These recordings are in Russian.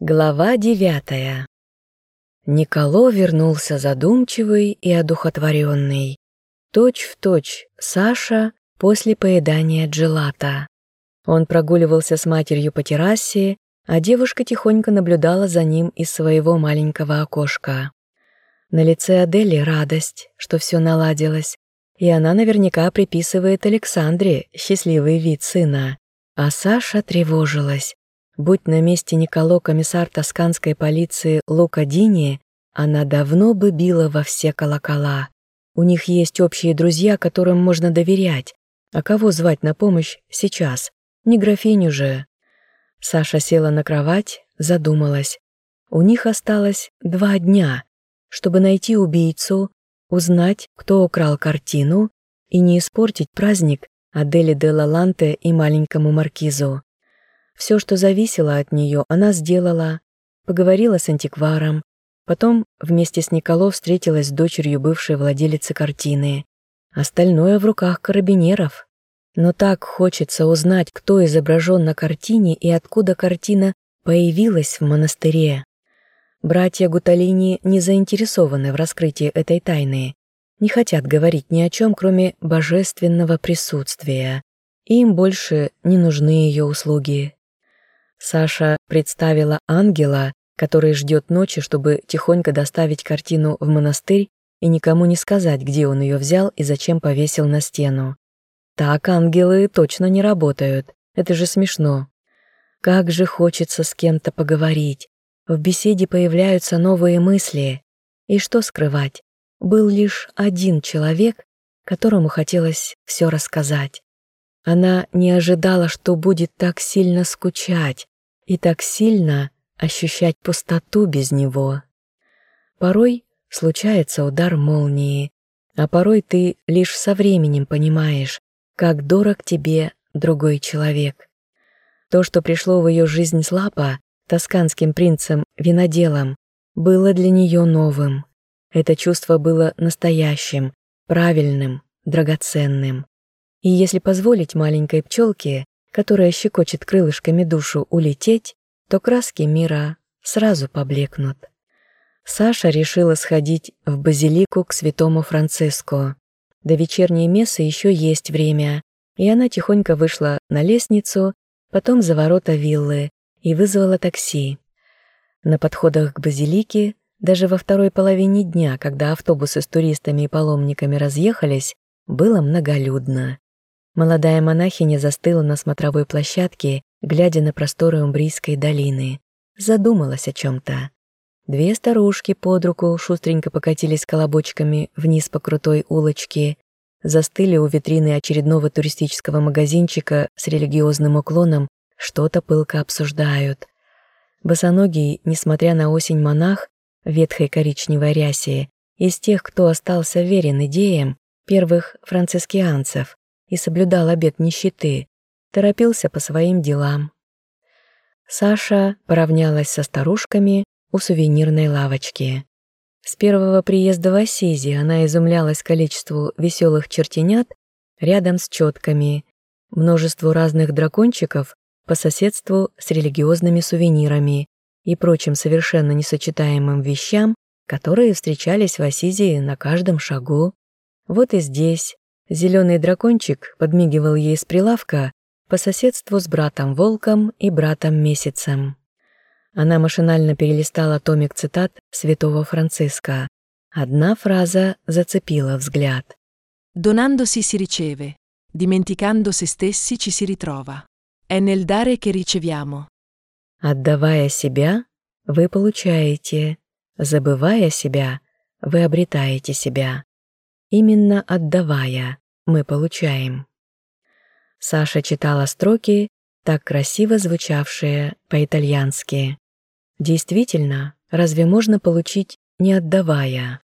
Глава девятая. Николо вернулся задумчивый и одухотворенный. Точь в точь Саша после поедания джелата. Он прогуливался с матерью по террасе, а девушка тихонько наблюдала за ним из своего маленького окошка. На лице Адели радость, что все наладилось, и она наверняка приписывает Александре счастливый вид сына. А Саша тревожилась. Будь на месте Николо комиссар тосканской полиции Лука Дини, она давно бы била во все колокола. У них есть общие друзья, которым можно доверять. А кого звать на помощь сейчас? Не графиню же. Саша села на кровать, задумалась. У них осталось два дня, чтобы найти убийцу, узнать, кто украл картину, и не испортить праздник Адели де Лаланте и маленькому маркизу. Все, что зависело от нее, она сделала, поговорила с антикваром, потом вместе с Николо встретилась с дочерью бывшей владелицы картины. Остальное в руках карабинеров. Но так хочется узнать, кто изображен на картине и откуда картина появилась в монастыре. Братья Гуталини не заинтересованы в раскрытии этой тайны, не хотят говорить ни о чем, кроме божественного присутствия. Им больше не нужны ее услуги. Саша представила ангела, который ждет ночи, чтобы тихонько доставить картину в монастырь и никому не сказать, где он ее взял и зачем повесил на стену. Так ангелы точно не работают, это же смешно. Как же хочется с кем-то поговорить. В беседе появляются новые мысли. И что скрывать? Был лишь один человек, которому хотелось все рассказать. Она не ожидала, что будет так сильно скучать и так сильно ощущать пустоту без него. Порой случается удар молнии, а порой ты лишь со временем понимаешь, как дорог тебе другой человек. То, что пришло в ее жизнь с Лапа, тосканским принцем-виноделом, было для нее новым. Это чувство было настоящим, правильным, драгоценным. И если позволить маленькой пчелке, которая щекочет крылышками душу, улететь, то краски мира сразу поблекнут. Саша решила сходить в базилику к святому Франциску. До вечерней мессы еще есть время, и она тихонько вышла на лестницу, потом за ворота виллы и вызвала такси. На подходах к базилике, даже во второй половине дня, когда автобусы с туристами и паломниками разъехались, было многолюдно. Молодая монахиня застыла на смотровой площадке, глядя на просторы Умбрийской долины. Задумалась о чем-то. Две старушки под руку шустренько покатились колобочками вниз по крутой улочке, застыли у витрины очередного туристического магазинчика с религиозным уклоном, что-то пылко обсуждают. Босоногий, несмотря на осень монах, ветхой коричневой рясе, из тех, кто остался верен идеям первых францискианцев, и соблюдал обет нищеты, торопился по своим делам. Саша поравнялась со старушками у сувенирной лавочки. С первого приезда в Ассизи она изумлялась количеству веселых чертенят рядом с четками, множеству разных дракончиков по соседству с религиозными сувенирами и прочим совершенно несочетаемым вещам, которые встречались в Ассизи на каждом шагу. Вот и здесь Зеленый дракончик подмигивал ей с прилавка по соседству с братом-волком и братом-месяцем. Она машинально перелистала томик цитат святого Франциска. Одна фраза зацепила взгляд. Donandosi si riceve, dimenticando se stessi ci si ritrova. È nel dare che riceviamo. Отдавая себя, вы получаете. Забывая себя, вы обретаете себя. Именно отдавая мы получаем. Саша читала строки, так красиво звучавшие по-итальянски. Действительно, разве можно получить, не отдавая?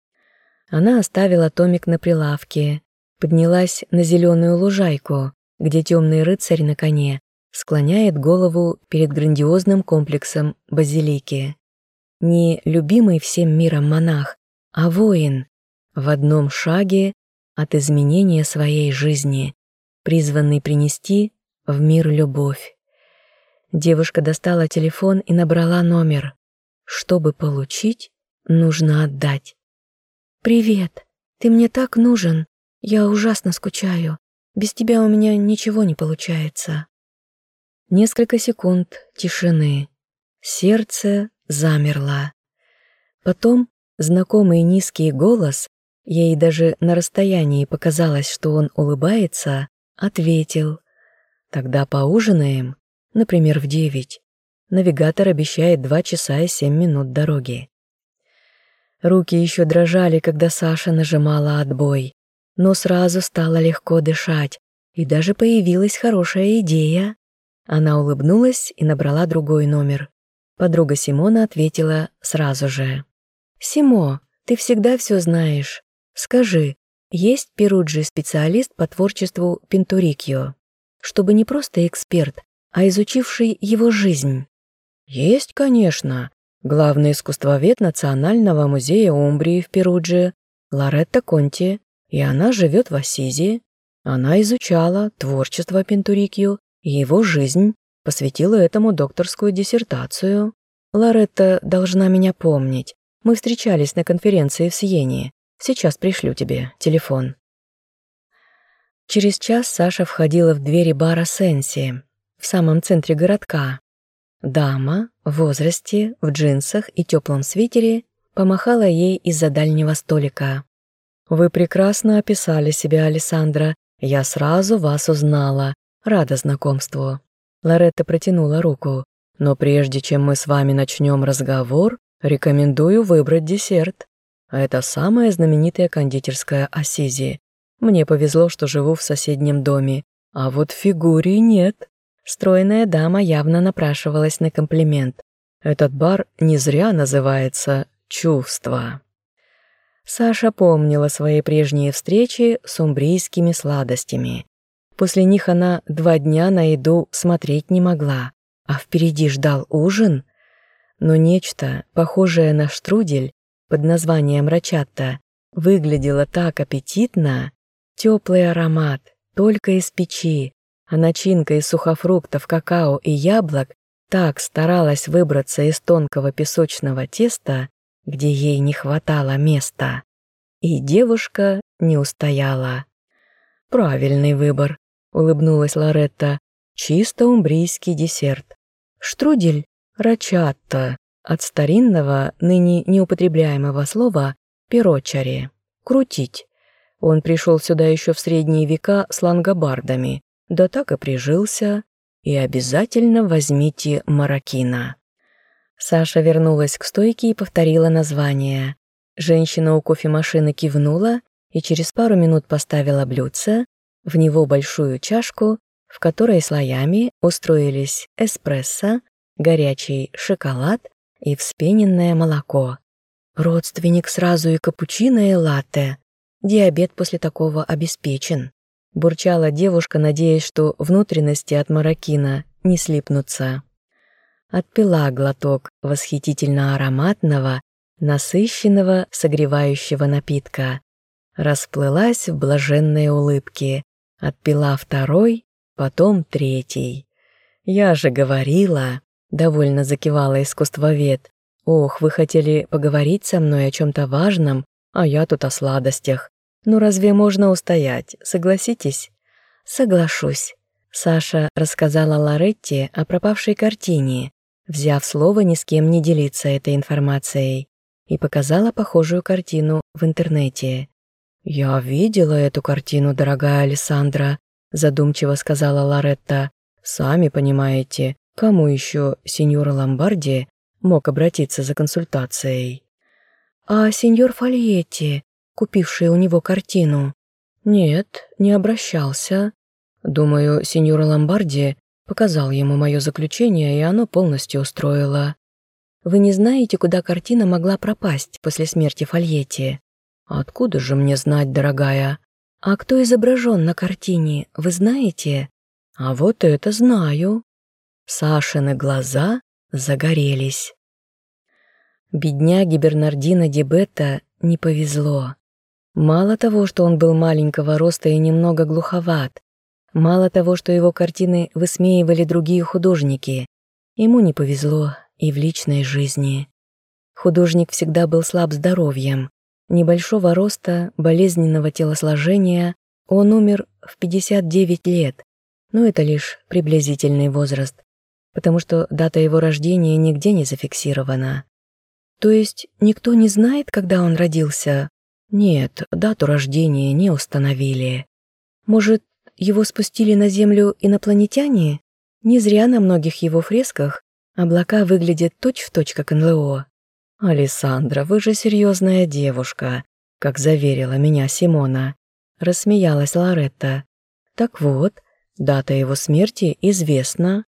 Она оставила томик на прилавке, поднялась на зеленую лужайку, где темный рыцарь на коне склоняет голову перед грандиозным комплексом базилики. Не любимый всем миром монах, а воин, в одном шаге от изменения своей жизни, призванный принести в мир любовь. Девушка достала телефон и набрала номер. Чтобы получить, нужно отдать. «Привет, ты мне так нужен. Я ужасно скучаю. Без тебя у меня ничего не получается». Несколько секунд тишины. Сердце замерло. Потом знакомый низкий голос, ей даже на расстоянии показалось, что он улыбается, ответил. «Тогда поужинаем, например, в девять. Навигатор обещает два часа и семь минут дороги». Руки еще дрожали, когда Саша нажимала отбой, но сразу стало легко дышать, и даже появилась хорошая идея. Она улыбнулась и набрала другой номер. Подруга Симона ответила сразу же. «Симо, ты всегда все знаешь. Скажи, есть Перуджи специалист по творчеству Пинтурикио, чтобы не просто эксперт, а изучивший его жизнь?» «Есть, конечно. Главный искусствовед Национального музея Умбрии в Перудже, Лоретта Конти, и она живет в Ассизи. Она изучала творчество Пинтурикио и его жизнь, посвятила этому докторскую диссертацию. Лоретта должна меня помнить. Мы встречались на конференции в Сиене. Сейчас пришлю тебе телефон. Через час Саша входила в двери бара Сенси, в самом центре городка, Дама в возрасте, в джинсах и теплом свитере помахала ей из-за дальнего столика. «Вы прекрасно описали себя, Александра. Я сразу вас узнала. Рада знакомству». Лоретта протянула руку. «Но прежде чем мы с вами начнем разговор, рекомендую выбрать десерт. Это самая знаменитая кондитерская Ассизи. Мне повезло, что живу в соседнем доме, а вот фигуре нет». Стройная дама явно напрашивалась на комплимент. Этот бар не зря называется «Чувство». Саша помнила свои прежние встречи с умбрийскими сладостями. После них она два дня на еду смотреть не могла, а впереди ждал ужин. Но нечто, похожее на штрудель, под названием рачатта, выглядело так аппетитно, теплый аромат, только из печи, а начинка из сухофруктов, какао и яблок так старалась выбраться из тонкого песочного теста, где ей не хватало места. И девушка не устояла. «Правильный выбор», — улыбнулась Лоретта. «Чисто умбрийский десерт. Штрудель рачатта от старинного, ныне неупотребляемого слова «перочари» — «крутить». Он пришел сюда еще в средние века с лангобардами, да так и прижился, и обязательно возьмите маракина». Саша вернулась к стойке и повторила название. Женщина у кофемашины кивнула и через пару минут поставила блюдце, в него большую чашку, в которой слоями устроились эспрессо, горячий шоколад и вспененное молоко. Родственник сразу и капучино, и латте. Диабет после такого обеспечен. Бурчала девушка, надеясь, что внутренности от маракина не слипнутся. Отпила глоток восхитительно ароматного, насыщенного, согревающего напитка. Расплылась в блаженной улыбке. Отпила второй, потом третий. «Я же говорила», — довольно закивала искусствовед. «Ох, вы хотели поговорить со мной о чем-то важном, а я тут о сладостях. Ну разве можно устоять, согласитесь? Соглашусь. Саша рассказала Лоретте о пропавшей картине, взяв слово ни с кем не делиться этой информацией, и показала похожую картину в интернете. «Я видела эту картину, дорогая Александра», задумчиво сказала Лоретта. «Сами понимаете, кому еще сеньор Ломбарди мог обратиться за консультацией?» «А сеньор Фольетти купивший у него картину. Нет, не обращался. Думаю, сеньор Ломбарди показал ему мое заключение, и оно полностью устроило. Вы не знаете, куда картина могла пропасть после смерти Фольетти? Откуда же мне знать, дорогая? А кто изображен на картине, вы знаете? А вот это знаю. Сашины глаза загорелись. Бедняге Бернардино Дебетта не повезло. Мало того, что он был маленького роста и немного глуховат, мало того, что его картины высмеивали другие художники, Ему не повезло и в личной жизни. Художник всегда был слаб здоровьем. Небольшого роста, болезненного телосложения, он умер в 59 лет, но это лишь приблизительный возраст, потому что дата его рождения нигде не зафиксирована. То есть никто не знает, когда он родился? Нет, дату рождения не установили. Может, его спустили на Землю инопланетяне? Не зря на многих его фресках облака выглядят точь-в-точь, точь, как НЛО. «Алессандра, вы же серьезная девушка», как заверила меня Симона. Рассмеялась Лоретта. Так вот, дата его смерти известна.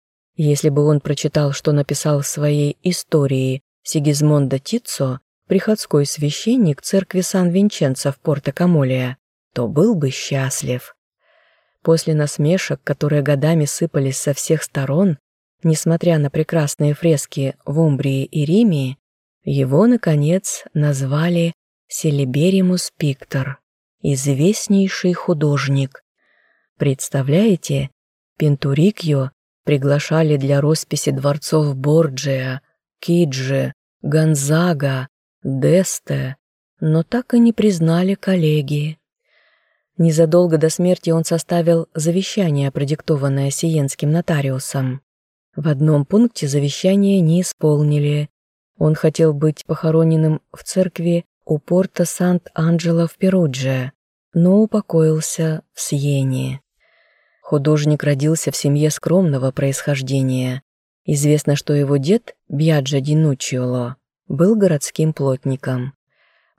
Если бы он прочитал, что написал в своей истории Сигизмонда Тиццо, приходской священник церкви Сан-Винченцо в Порто-Камолия, то был бы счастлив. После насмешек, которые годами сыпались со всех сторон, несмотря на прекрасные фрески в Умбрии и Риме, его, наконец, назвали Селиберимус Пиктор, известнейший художник. Представляете, Пентурикьо приглашали для росписи дворцов Борджиа, Киджи, Гонзага, Десте, но так и не признали коллеги. Незадолго до смерти он составил завещание, продиктованное сиенским нотариусом. В одном пункте завещание не исполнили. Он хотел быть похороненным в церкви у порта Сант-Анджело в Перудже, но упокоился в Сиене. Художник родился в семье скромного происхождения. Известно, что его дед, Бьяджа Динучиоло, был городским плотником.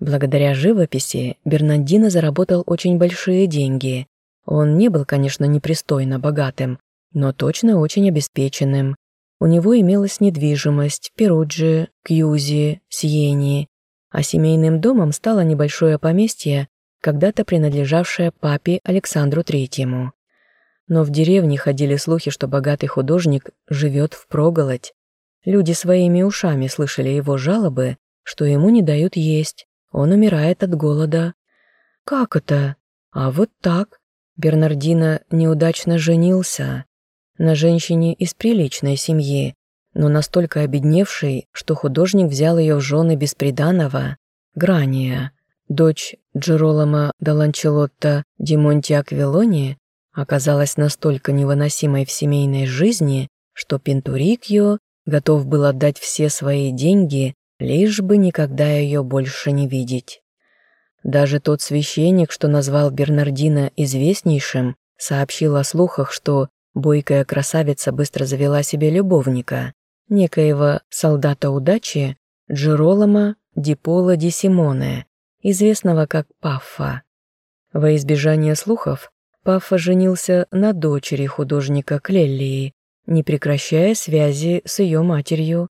Благодаря живописи Бернандино заработал очень большие деньги. Он не был, конечно, непристойно богатым, но точно очень обеспеченным. У него имелась недвижимость Перуджи, Кьюзи, Сиени, а семейным домом стало небольшое поместье, когда-то принадлежавшее папе Александру Третьему. Но в деревне ходили слухи, что богатый художник живет в проголодь. Люди своими ушами слышали его жалобы, что ему не дают есть, он умирает от голода. Как это? А вот так. Бернардино неудачно женился на женщине из приличной семьи, но настолько обедневшей, что художник взял ее в жены бесприданного, Грания, дочь Джеролома Даланчелотта Ди Монти оказалась настолько невыносимой в семейной жизни, что Пинтурикьо готов был отдать все свои деньги лишь бы никогда ее больше не видеть. Даже тот священник, что назвал Бернардина известнейшим, сообщил о слухах, что бойкая красавица быстро завела себе любовника, некоего солдата удачи Джеролома Дипола Ди Симоне, известного как Паффа. Во избежание слухов, Паффа женился на дочери художника Клеллии, не прекращая связи с ее матерью,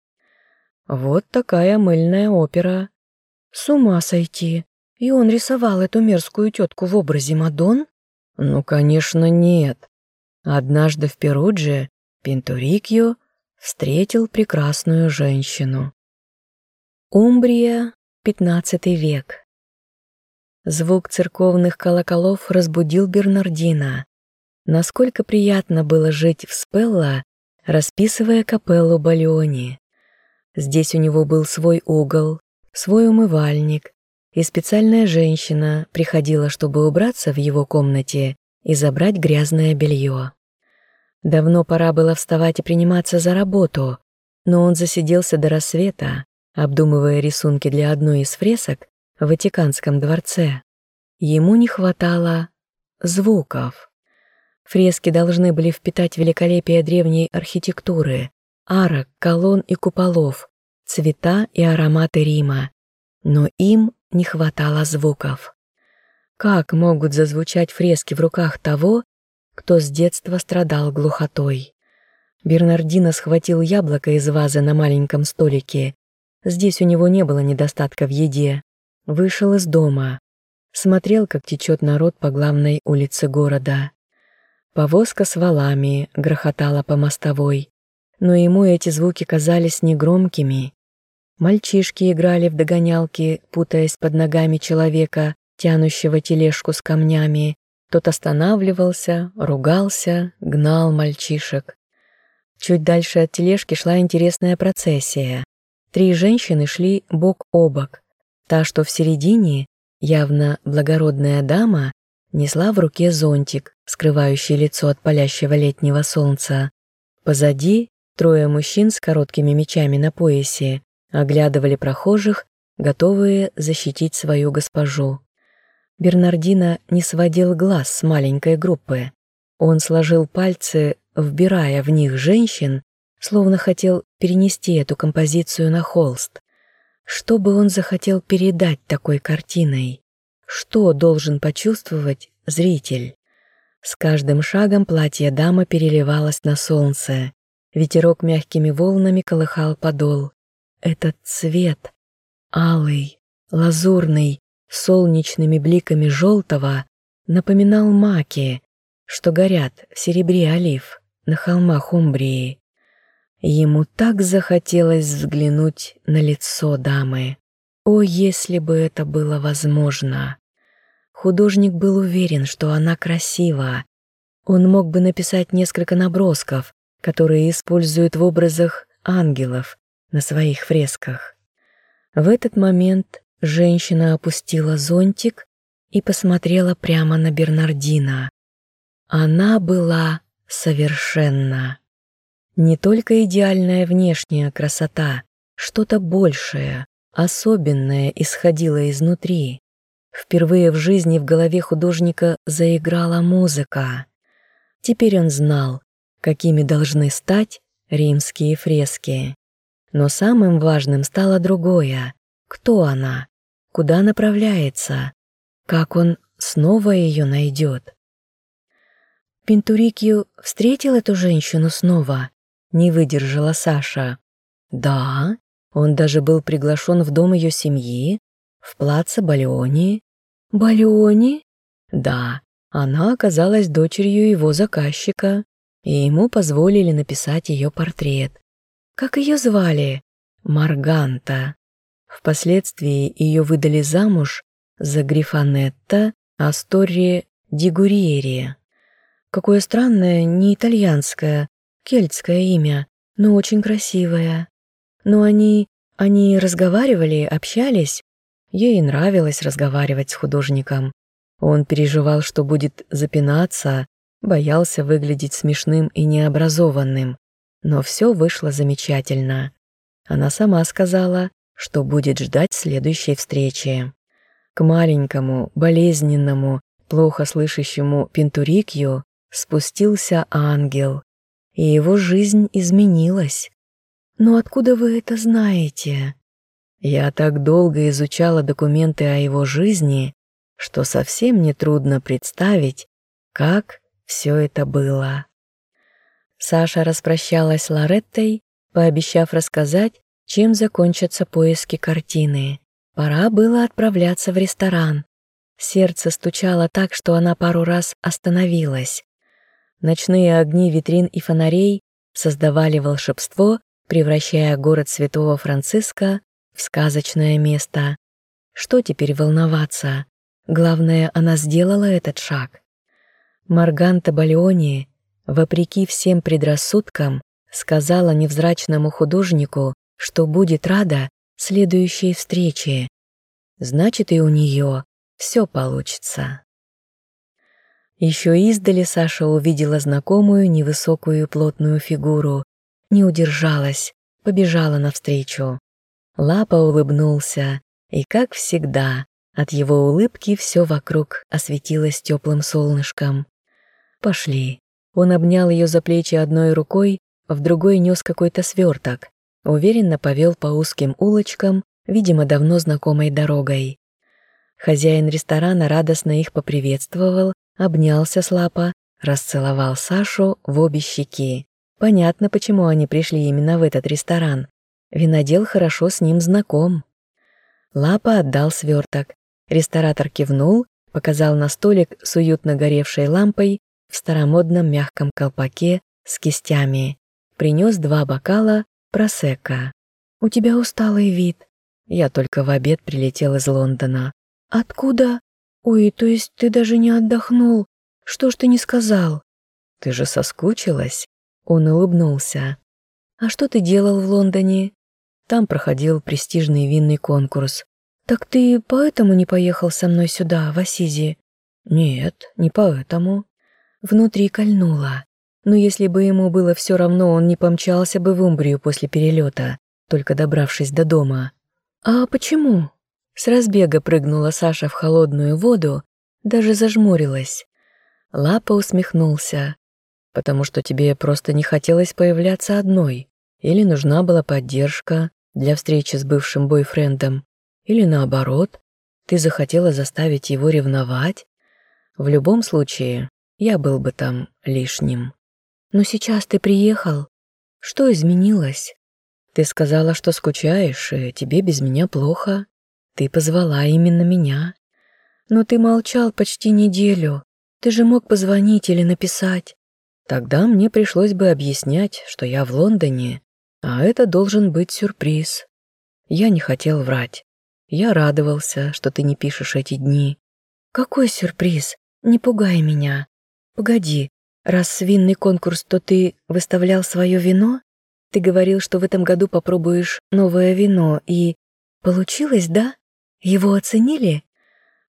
вот такая мыльная опера. С ума сойти. И он рисовал эту мерзкую тетку в образе Мадон? Ну, конечно, нет. Однажды в Перудже Пинтурикьо встретил прекрасную женщину. Умбрия, XV век. Звук церковных колоколов разбудил Бернардина. Насколько приятно было жить в Спелла, расписывая капеллу Балиони. Здесь у него был свой угол, свой умывальник, и специальная женщина приходила, чтобы убраться в его комнате и забрать грязное белье. Давно пора было вставать и приниматься за работу, но он засиделся до рассвета, обдумывая рисунки для одной из фресок в Ватиканском дворце. Ему не хватало звуков. Фрески должны были впитать великолепие древней архитектуры, арок, колонн и куполов, цвета и ароматы Рима, но им не хватало звуков. Как могут зазвучать фрески в руках того, кто с детства страдал глухотой? Бернардино схватил яблоко из вазы на маленьком столике. Здесь у него не было недостатка в еде. Вышел из дома. Смотрел, как течет народ по главной улице города. Повозка с валами грохотала по мостовой но ему эти звуки казались негромкими. Мальчишки играли в догонялки, путаясь под ногами человека, тянущего тележку с камнями. Тот останавливался, ругался, гнал мальчишек. Чуть дальше от тележки шла интересная процессия. Три женщины шли бок о бок. Та, что в середине, явно благородная дама, несла в руке зонтик, скрывающий лицо от палящего летнего солнца. Позади трое мужчин с короткими мечами на поясе оглядывали прохожих, готовые защитить свою госпожу. Бернардино не сводил глаз с маленькой группы. Он сложил пальцы, вбирая в них женщин, словно хотел перенести эту композицию на холст. Что бы он захотел передать такой картиной? Что должен почувствовать зритель? С каждым шагом платье дамы переливалось на солнце. Ветерок мягкими волнами колыхал подол. Этот цвет, алый, лазурный, солнечными бликами желтого, напоминал маки, что горят в серебре олив на холмах Умбрии. Ему так захотелось взглянуть на лицо дамы. О, если бы это было возможно! Художник был уверен, что она красива. Он мог бы написать несколько набросков, которые используют в образах ангелов на своих фресках. В этот момент женщина опустила зонтик и посмотрела прямо на Бернардина. Она была совершенна. Не только идеальная внешняя красота, что-то большее, особенное исходило изнутри. Впервые в жизни в голове художника заиграла музыка. Теперь он знал, какими должны стать римские фрески. Но самым важным стало другое. Кто она? Куда направляется? Как он снова ее найдет? Пинтурикью встретил эту женщину снова, не выдержала Саша. Да, он даже был приглашен в дом ее семьи, в плаце Балеони. Балеони? Да, она оказалась дочерью его заказчика, и ему позволили написать ее портрет. Как ее звали? Марганта. Впоследствии ее выдали замуж за Грифонетта Асторри Дигуриери. Какое странное, не итальянское, кельтское имя, но очень красивое. Но они... они разговаривали, общались. Ей нравилось разговаривать с художником. Он переживал, что будет запинаться, боялся выглядеть смешным и необразованным. Но все вышло замечательно. Она сама сказала, что будет ждать следующей встречи. К маленькому, болезненному, плохо слышащему Пинтурикью спустился ангел, и его жизнь изменилась. Но откуда вы это знаете? Я так долго изучала документы о его жизни, что совсем нетрудно представить, как все это было. Саша распрощалась с Лореттой, пообещав рассказать, чем закончатся поиски картины. Пора было отправляться в ресторан. Сердце стучало так, что она пару раз остановилась. Ночные огни витрин и фонарей создавали волшебство, превращая город Святого Франциска в сказочное место. Что теперь волноваться? Главное, она сделала этот шаг. Марганта Балеони, вопреки всем предрассудкам, сказала невзрачному художнику, что будет рада следующей встрече. Значит, и у нее все получится. Еще издали Саша увидела знакомую невысокую плотную фигуру. Не удержалась, побежала навстречу. Лапа улыбнулся, и, как всегда, от его улыбки все вокруг осветилось теплым солнышком. «Пошли». Он обнял ее за плечи одной рукой, в другой нес какой-то сверток. Уверенно повел по узким улочкам, видимо, давно знакомой дорогой. Хозяин ресторана радостно их поприветствовал, обнялся с лапа, расцеловал Сашу в обе щеки. Понятно, почему они пришли именно в этот ресторан. Винодел хорошо с ним знаком. Лапа отдал сверток. Ресторатор кивнул, показал на столик с уютно горевшей лампой в старомодном мягком колпаке с кистями. Принес два бокала просека. «У тебя усталый вид». Я только в обед прилетел из Лондона. «Откуда?» «Ой, то есть ты даже не отдохнул? Что ж ты не сказал?» «Ты же соскучилась?» Он улыбнулся. «А что ты делал в Лондоне?» Там проходил престижный винный конкурс. «Так ты поэтому не поехал со мной сюда, в Асизи?» «Нет, не поэтому». Внутри кольнуло. Но если бы ему было все равно, он не помчался бы в Умбрию после перелета, только добравшись до дома. «А почему?» С разбега прыгнула Саша в холодную воду, даже зажмурилась. Лапа усмехнулся. «Потому что тебе просто не хотелось появляться одной, или нужна была поддержка для встречи с бывшим бойфрендом, или наоборот, ты захотела заставить его ревновать. В любом случае, я был бы там лишним. Но сейчас ты приехал. Что изменилось? Ты сказала, что скучаешь, и тебе без меня плохо. Ты позвала именно меня. Но ты молчал почти неделю. Ты же мог позвонить или написать. Тогда мне пришлось бы объяснять, что я в Лондоне, а это должен быть сюрприз. Я не хотел врать. Я радовался, что ты не пишешь эти дни. Какой сюрприз? Не пугай меня. Погоди, раз винный конкурс, то ты выставлял свое вино? Ты говорил, что в этом году попробуешь новое вино, и... Получилось, да? Его оценили?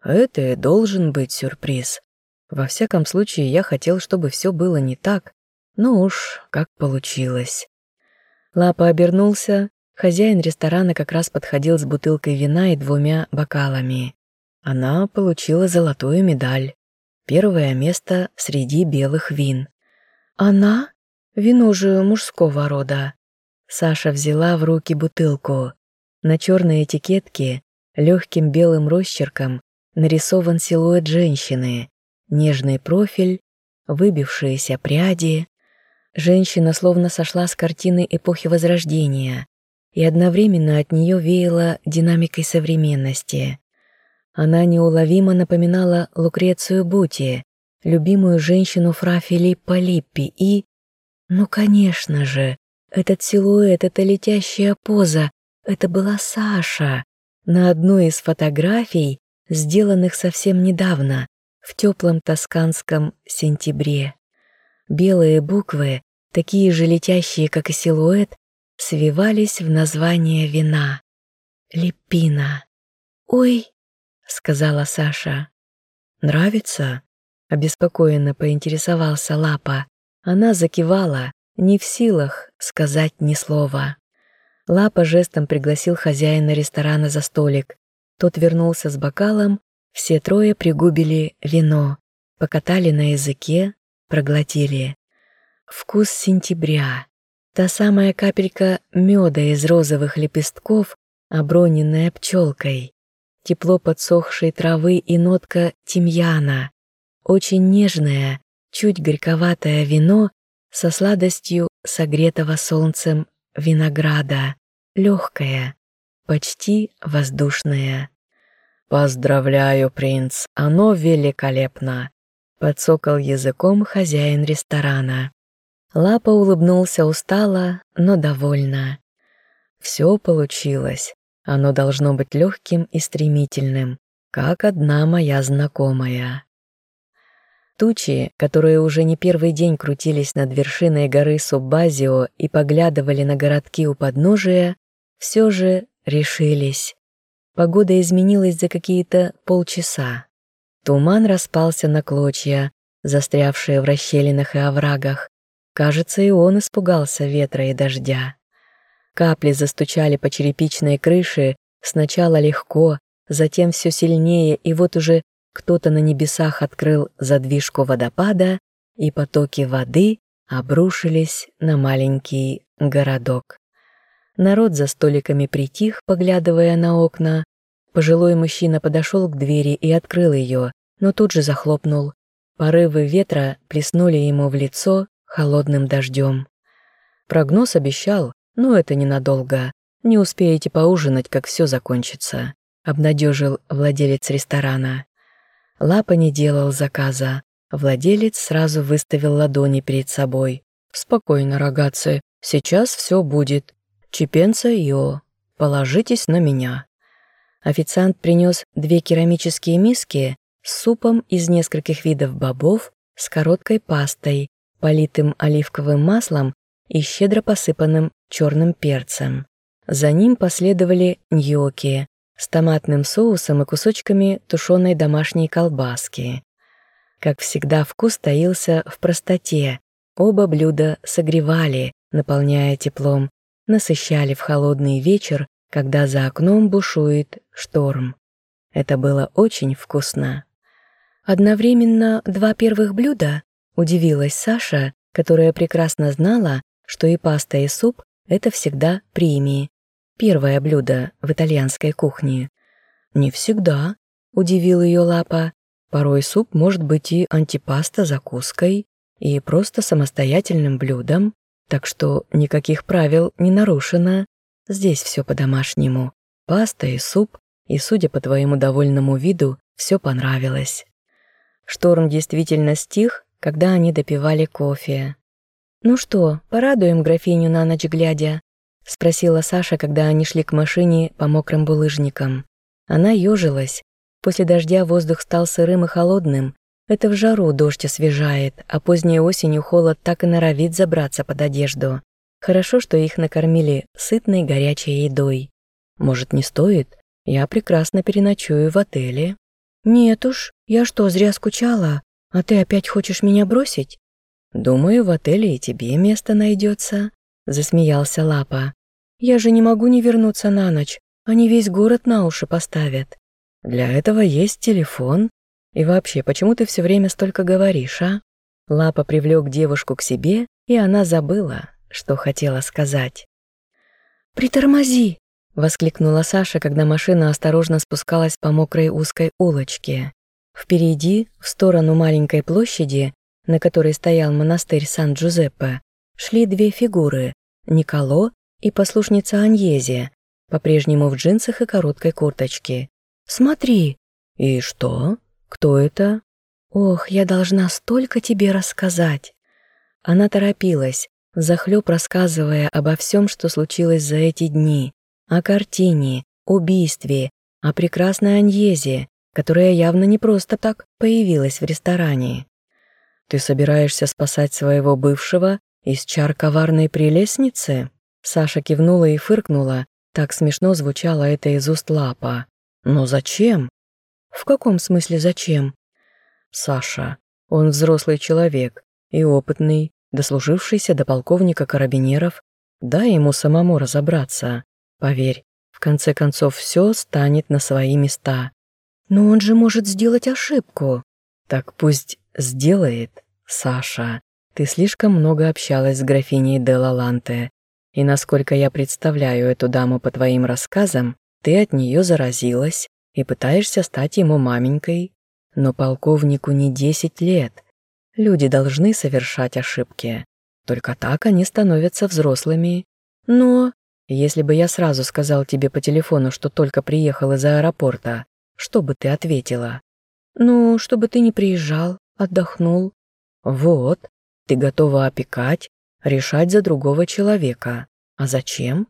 Это и должен быть сюрприз. Во всяком случае, я хотел, чтобы все было не так. Ну уж, как получилось. Лапа обернулся. Хозяин ресторана как раз подходил с бутылкой вина и двумя бокалами. Она получила золотую медаль. Первое место среди белых вин. Она? Вино же мужского рода. Саша взяла в руки бутылку. На черной этикетке легким белым росчерком нарисован силуэт женщины, нежный профиль, выбившиеся пряди. Женщина словно сошла с картины эпохи Возрождения, и одновременно от нее веяло динамикой современности. Она неуловимо напоминала Лукрецию Бути, любимую женщину фра Филиппа Липпи и ну, конечно же, этот силуэт, эта летящая поза — это была Саша на одной из фотографий, сделанных совсем недавно, в теплом тосканском сентябре. Белые буквы, такие же летящие, как и силуэт, свивались в название вина. Липина. «Ой», — сказала Саша. «Нравится?» — обеспокоенно поинтересовался Лапа. Она закивала, не в силах сказать ни слова. Лапа жестом пригласил хозяина ресторана за столик. Тот вернулся с бокалом, все трое пригубили вино, покатали на языке, проглотили. Вкус сентября. Та самая капелька меда из розовых лепестков, оброненная пчелкой. Тепло подсохшей травы и нотка тимьяна. Очень нежная, чуть горьковатое вино со сладостью согретого солнцем винограда, легкое, почти воздушное. «Поздравляю, принц, оно великолепно!» — подсокал языком хозяин ресторана. Лапа улыбнулся устало, но довольно. Все получилось. Оно должно быть легким и стремительным, как одна моя знакомая. Тучи, которые уже не первый день крутились над вершиной горы Суббазио и поглядывали на городки у подножия, все же решились. Погода изменилась за какие-то полчаса. Туман распался на клочья, застрявшие в расщелинах и оврагах. Кажется, и он испугался ветра и дождя. Капли застучали по черепичной крыше, сначала легко, затем все сильнее, и вот уже кто-то на небесах открыл задвижку водопада, и потоки воды обрушились на маленький городок. Народ за столиками притих, поглядывая на окна. Пожилой мужчина подошел к двери и открыл ее, но тут же захлопнул. Порывы ветра плеснули ему в лицо холодным дождем. Прогноз обещал, но это ненадолго. Не успеете поужинать, как все закончится, обнадежил владелец ресторана. Лапа не делал заказа. Владелец сразу выставил ладони перед собой. «Спокойно, рогатцы, сейчас все будет. Чипенца Ио, положитесь на меня». Официант принес две керамические миски с супом из нескольких видов бобов с короткой пастой политым оливковым маслом и щедро посыпанным черным перцем. За ним последовали ньоки с томатным соусом и кусочками тушеной домашней колбаски. Как всегда, вкус таился в простоте. Оба блюда согревали, наполняя теплом, насыщали в холодный вечер, когда за окном бушует шторм. Это было очень вкусно. Одновременно два первых блюда удивилась Саша, которая прекрасно знала, что и паста, и суп — это всегда премии. Первое блюдо в итальянской кухне. Не всегда, удивил ее Лапа. Порой суп может быть и антипаста закуской, и просто самостоятельным блюдом, так что никаких правил не нарушено. Здесь все по-домашнему. Паста и суп, и, судя по твоему довольному виду, все понравилось. Шторм действительно стих, когда они допивали кофе. «Ну что, порадуем графиню на ночь глядя?» — спросила Саша, когда они шли к машине по мокрым булыжникам. Она ёжилась. После дождя воздух стал сырым и холодным. Это в жару дождь освежает, а поздней осенью холод так и норовит забраться под одежду. Хорошо, что их накормили сытной горячей едой. Может, не стоит? Я прекрасно переночую в отеле. Нет уж, я что, зря скучала? А ты опять хочешь меня бросить? «Думаю, в отеле и тебе место найдется», — засмеялся Лапа. «Я же не могу не вернуться на ночь, они весь город на уши поставят. Для этого есть телефон. И вообще, почему ты все время столько говоришь, а?» Лапа привлек девушку к себе, и она забыла, что хотела сказать. «Притормози!» — воскликнула Саша, когда машина осторожно спускалась по мокрой узкой улочке. Впереди, в сторону маленькой площади, на которой стоял монастырь Сан-Джузеппе, шли две фигуры – Николо и послушница Аньези, по-прежнему в джинсах и короткой курточке. «Смотри!» «И что? Кто это?» «Ох, я должна столько тебе рассказать!» Она торопилась, захлеб рассказывая обо всем, что случилось за эти дни, о картине, убийстве, о прекрасной Аньезе, которая явно не просто так появилась в ресторане. Ты собираешься спасать своего бывшего из чар коварной прелестницы?» Саша кивнула и фыркнула. Так смешно звучало это из уст Лапа. «Но зачем?» «В каком смысле зачем?» «Саша, он взрослый человек и опытный, дослужившийся до полковника карабинеров. Дай ему самому разобраться. Поверь, в конце концов все станет на свои места. Но он же может сделать ошибку. Так пусть сделает, Саша. Ты слишком много общалась с графиней де Лаланте, и насколько я представляю эту даму по твоим рассказам, ты от нее заразилась и пытаешься стать ему маменькой. Но полковнику не десять лет. Люди должны совершать ошибки. Только так они становятся взрослыми. Но если бы я сразу сказал тебе по телефону, что только приехал из аэропорта, что бы ты ответила? Ну, чтобы ты не приезжал, отдохнул. Вот, ты готова опекать, решать за другого человека. А зачем?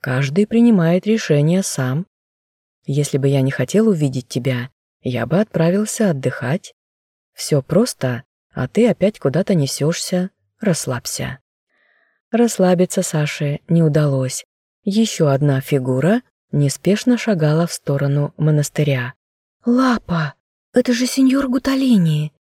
Каждый принимает решение сам. Если бы я не хотел увидеть тебя, я бы отправился отдыхать. Все просто, а ты опять куда-то несешься. Расслабься. Расслабиться Саше не удалось. Еще одна фигура неспешно шагала в сторону монастыря. «Лапа, это же сеньор Гуталини!»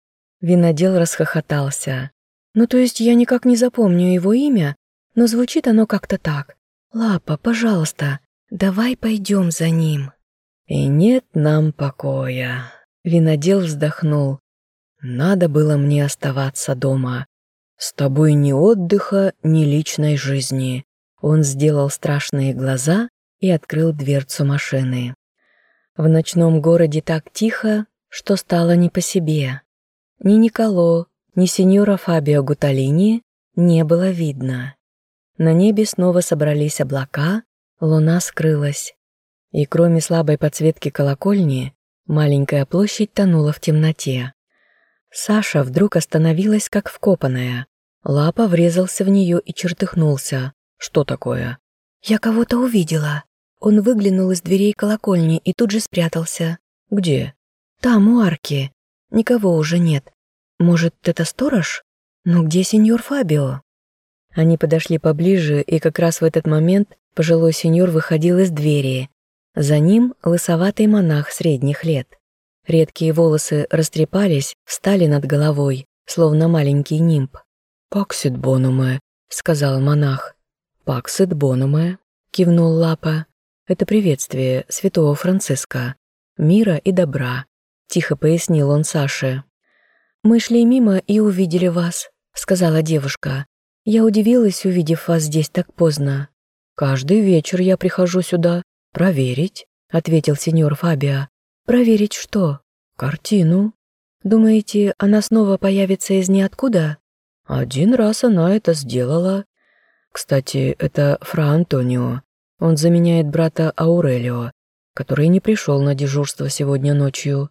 Винодел расхохотался. «Ну, то есть я никак не запомню его имя, но звучит оно как-то так. Лапа, пожалуйста, давай пойдем за ним». «И нет нам покоя», — винодел вздохнул. «Надо было мне оставаться дома. С тобой ни отдыха, ни личной жизни». Он сделал страшные глаза и открыл дверцу машины. В ночном городе так тихо, что стало не по себе. Ни Николо, ни сеньора Фабио Гуталини не было видно. На небе снова собрались облака, луна скрылась. И кроме слабой подсветки колокольни, маленькая площадь тонула в темноте. Саша вдруг остановилась как вкопанная. Лапа врезался в нее и чертыхнулся. «Что такое?» «Я кого-то увидела». Он выглянул из дверей колокольни и тут же спрятался. «Где?» «Там, у арки. Никого уже нет. Может, это сторож? «Ну где сеньор Фабио?» Они подошли поближе, и как раз в этот момент пожилой сеньор выходил из двери. За ним лысоватый монах средних лет. Редкие волосы растрепались, встали над головой, словно маленький нимб. «Паксит бонуме», — сказал монах. «Паксит бонуме», — кивнул Лапа. «Это приветствие святого Франциска. Мира и добра», — тихо пояснил он Саше. «Мы шли мимо и увидели вас», — сказала девушка. «Я удивилась, увидев вас здесь так поздно». «Каждый вечер я прихожу сюда. Проверить», — ответил сеньор Фабиа. «Проверить что?» «Картину». «Думаете, она снова появится из ниоткуда?» «Один раз она это сделала. Кстати, это Фра Антонио. Он заменяет брата Аурелио, который не пришел на дежурство сегодня ночью.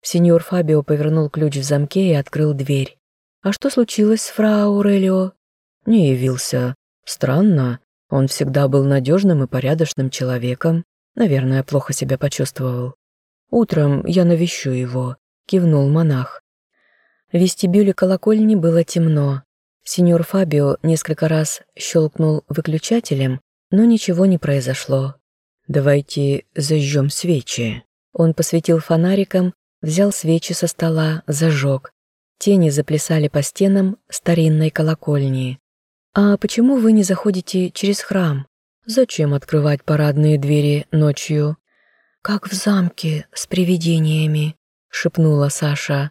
Сеньор Фабио повернул ключ в замке и открыл дверь. «А что случилось с фра Аурелио?» «Не явился. Странно. Он всегда был надежным и порядочным человеком. Наверное, плохо себя почувствовал. Утром я навещу его», — кивнул монах. В вестибюле колокольни было темно. Сеньор Фабио несколько раз щелкнул выключателем, но ничего не произошло. «Давайте зажжем свечи». Он посветил фонариком взял свечи со стола, зажег. Тени заплясали по стенам старинной колокольни. «А почему вы не заходите через храм? Зачем открывать парадные двери ночью?» «Как в замке с привидениями», — шепнула Саша.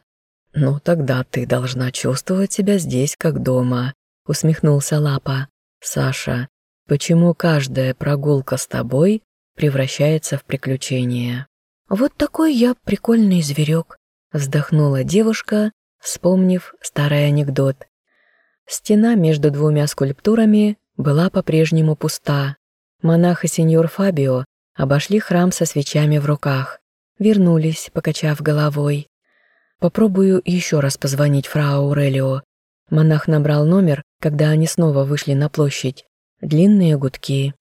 «Ну, тогда ты должна чувствовать себя здесь, как дома», — усмехнулся Лапа. «Саша, почему каждая прогулка с тобой превращается в приключение?» «Вот такой я прикольный зверек», — вздохнула девушка, вспомнив старый анекдот. Стена между двумя скульптурами была по-прежнему пуста. Монах и сеньор Фабио обошли храм со свечами в руках, вернулись, покачав головой. «Попробую еще раз позвонить фрау Аурелио». Монах набрал номер, когда они снова вышли на площадь. Длинные гудки.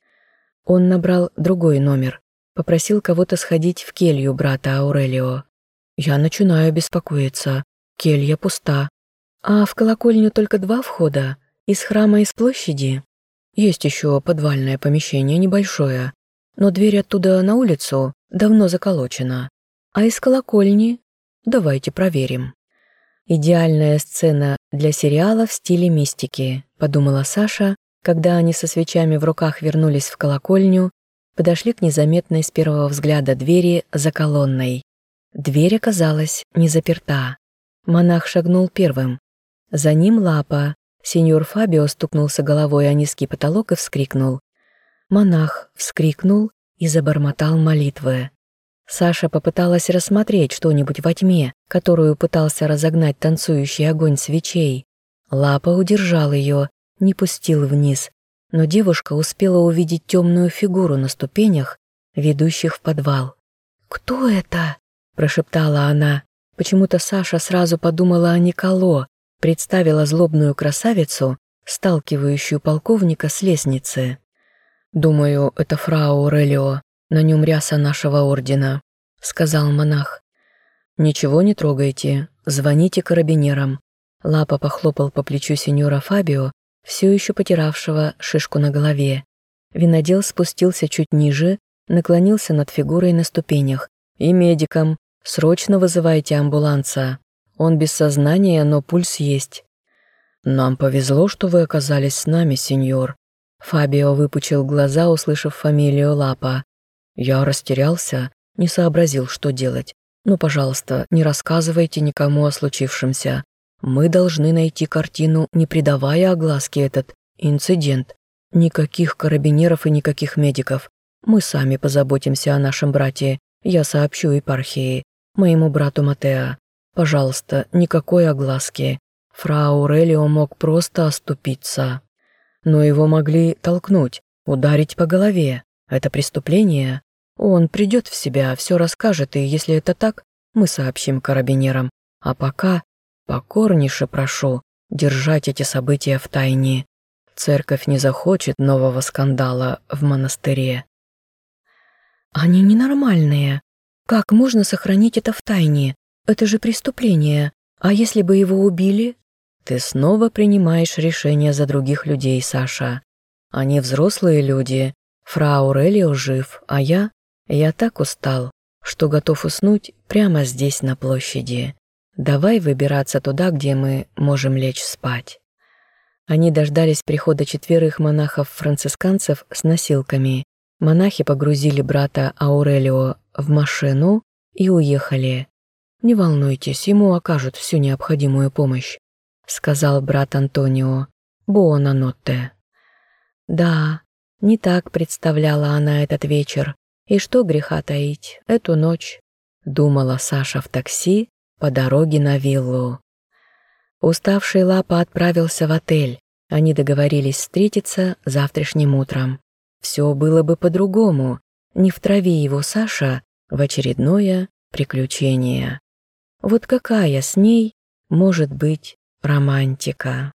Он набрал другой номер, Попросил кого-то сходить в келью брата Аурелио. Я начинаю беспокоиться. Келья пуста. А в колокольню только два входа. Из храма и с площади. Есть еще подвальное помещение небольшое. Но дверь оттуда на улицу давно заколочена. А из колокольни? Давайте проверим. Идеальная сцена для сериала в стиле мистики, подумала Саша, когда они со свечами в руках вернулись в колокольню подошли к незаметной с первого взгляда двери за колонной. Дверь оказалась не заперта. Монах шагнул первым. За ним лапа. Сеньор Фабио стукнулся головой о низкий потолок и вскрикнул. Монах вскрикнул и забормотал молитвы. Саша попыталась рассмотреть что-нибудь во тьме, которую пытался разогнать танцующий огонь свечей. Лапа удержал ее, не пустил вниз, но девушка успела увидеть темную фигуру на ступенях, ведущих в подвал. «Кто это?» – прошептала она. Почему-то Саша сразу подумала о Николо, представила злобную красавицу, сталкивающую полковника с лестницы. «Думаю, это фрау Аурелио, на нем ряса нашего ордена», — сказал монах. «Ничего не трогайте, звоните карабинерам». Лапа похлопал по плечу сеньора Фабио, все еще потиравшего шишку на голове. Винодел спустился чуть ниже, наклонился над фигурой на ступенях. «И медикам. Срочно вызывайте амбуланса. Он без сознания, но пульс есть». «Нам повезло, что вы оказались с нами, сеньор». Фабио выпучил глаза, услышав фамилию Лапа. «Я растерялся, не сообразил, что делать. Но, пожалуйста, не рассказывайте никому о случившемся. Мы должны найти картину, не придавая огласке этот инцидент. Никаких карабинеров и никаких медиков. Мы сами позаботимся о нашем брате. Я сообщу епархии, моему брату Матеа. Пожалуйста, никакой огласки. Фрау Аурелио мог просто оступиться. Но его могли толкнуть, ударить по голове. Это преступление. Он придет в себя, все расскажет, и если это так, мы сообщим карабинерам. А пока Покорнейше прошу держать эти события в тайне. Церковь не захочет нового скандала в монастыре. Они ненормальные. Как можно сохранить это в тайне? Это же преступление. А если бы его убили? Ты снова принимаешь решения за других людей, Саша. Они взрослые люди. Фрау Релио жив, а я... Я так устал, что готов уснуть прямо здесь на площади. Давай выбираться туда, где мы можем лечь спать. Они дождались прихода четверых монахов-францисканцев с носилками. Монахи погрузили брата Аурелио в машину и уехали. «Не волнуйтесь, ему окажут всю необходимую помощь», — сказал брат Антонио. «Буона нотте». Да, не так представляла она этот вечер. И что греха таить, эту ночь, думала Саша в такси по дороге на виллу. Уставший Лапа отправился в отель. Они договорились встретиться завтрашним утром. Все было бы по-другому, не втрави его Саша в очередное приключение. Вот какая с ней может быть романтика?